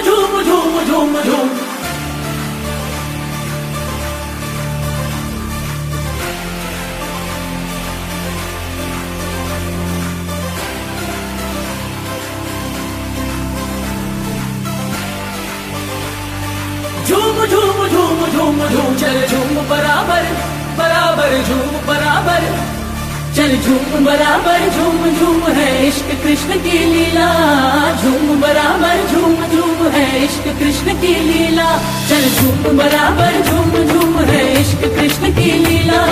झूम झूम झूम झूम। झूम झूम झूम झूम झूम, चल झूम बराबर बराबर, झूम बराबर। चल झूम बराबर, झूम झूम है इश्क कृष्ण की लीला। झूम बराबर, झूम झूम है इश्क कृष्ण की लीला। चल झूम बराबर, झूम झूम है इश्क कृष्ण की लीला।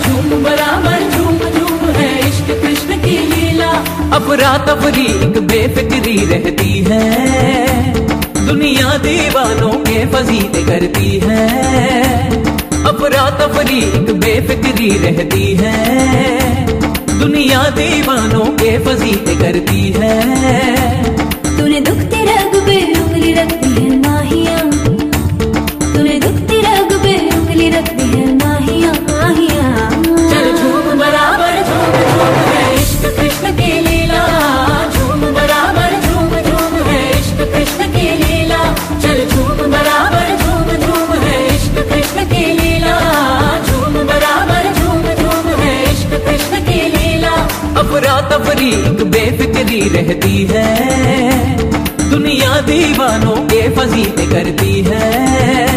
झूम बराबर, झूम झूम है इश्क कृष्ण की लीला। अपरा तफरी बेफिक्री रहती है। दुनिया दीवानों के फजीद करती है। अपरा तफरीक बेफिक्री रहती है। दुनिया दीवानों के फजीद करती है। अफरा तफरीक बेफिक्री रहती है। दुनिया दीवानों के फजीते करती है।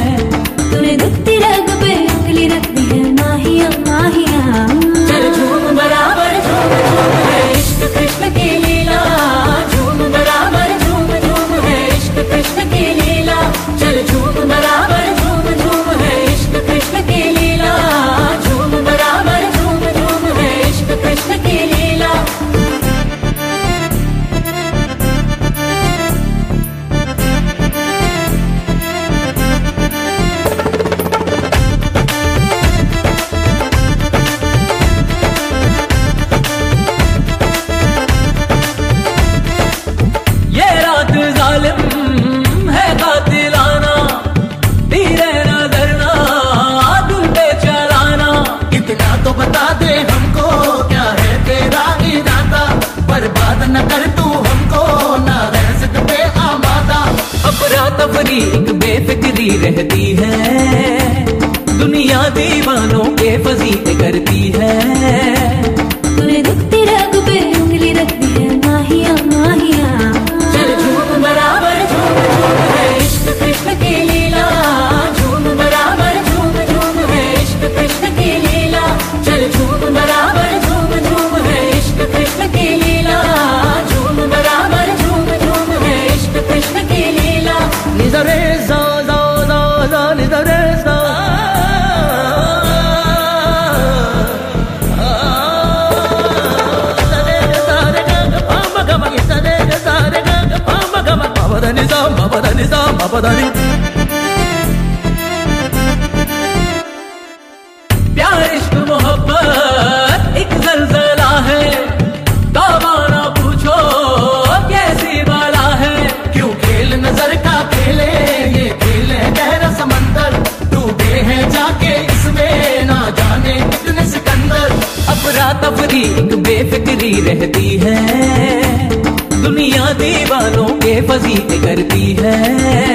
बेफिक्री रहती है। दुनिया दीवानों के फजीत करती है। तफरीक बेफिक्री रहती है। दुनिया दीवानों के फजीत करती है।